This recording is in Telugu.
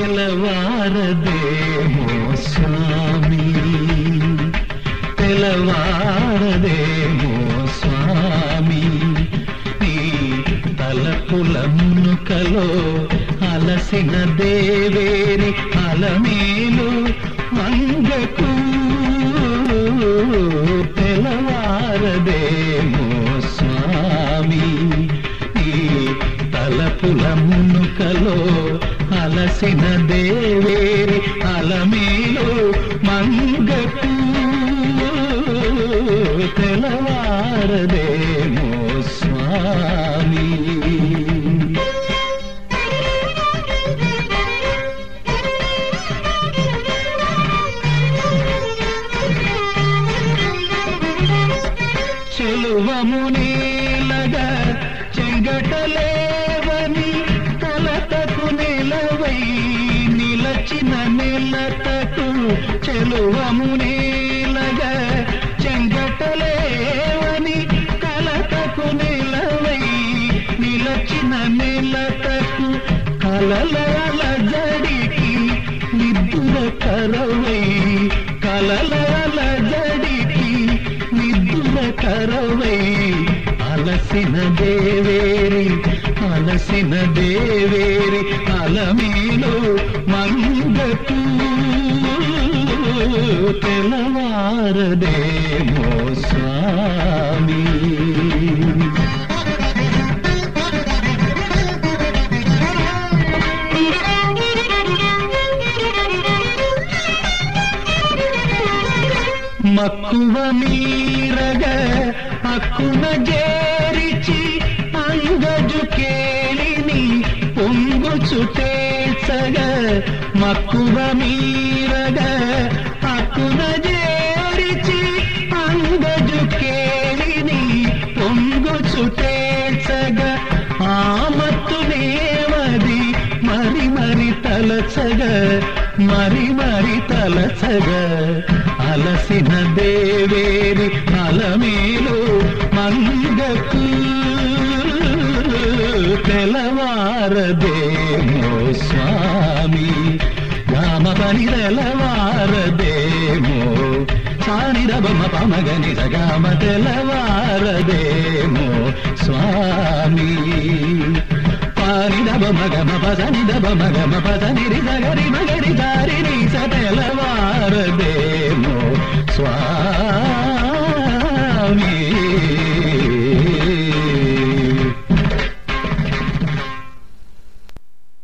తెలవారదేమో స్వామి. తెలవారదేమో స్వామి. నీ తలపుల మునుకలో అలసిన దేవేరి అలమేలు మంగకు. తెలవారదేమో స్వామి. నీ తలపుల మునుకలో అలసిన దేవేరి అలమేలు మంగకు తెలవారదేమో స్వామి. చెలువము చెలువమునేలగా చెంగటలే చెలువమునేలగా చెంగటలేవని కలతకు నిలవై నిలచిన నిలతకు కలల జడికి నిద్దుల కరవై కలల జడికి నిద్దుల కరవై అలసిన దేవేరి అలసిన దేవేరి అలమేలు మంగకు తెలవారదేమో స్వామి. మక్కువ మీరగ అక్కున జేరిచి అంగజు కేలిని పొంగుచు తేల్చగ మక్కువ మీరగ అక్కున పొంగుచు తేల్చగ ఆమత్తునేవది మరి మరి తలచగ మరి మరి తలచగ. అలసిన దేవేరి అలమేలు మందకు తెలవారదేమో స్వామి. రామ పని తెలవారు సాని పమగని సగామ తెలవారదేమో స్వామి. పానిదవ మగమ పసని దబ మగమ పసని రి సగరి మగరి దారిని రి సతెలవారదేమో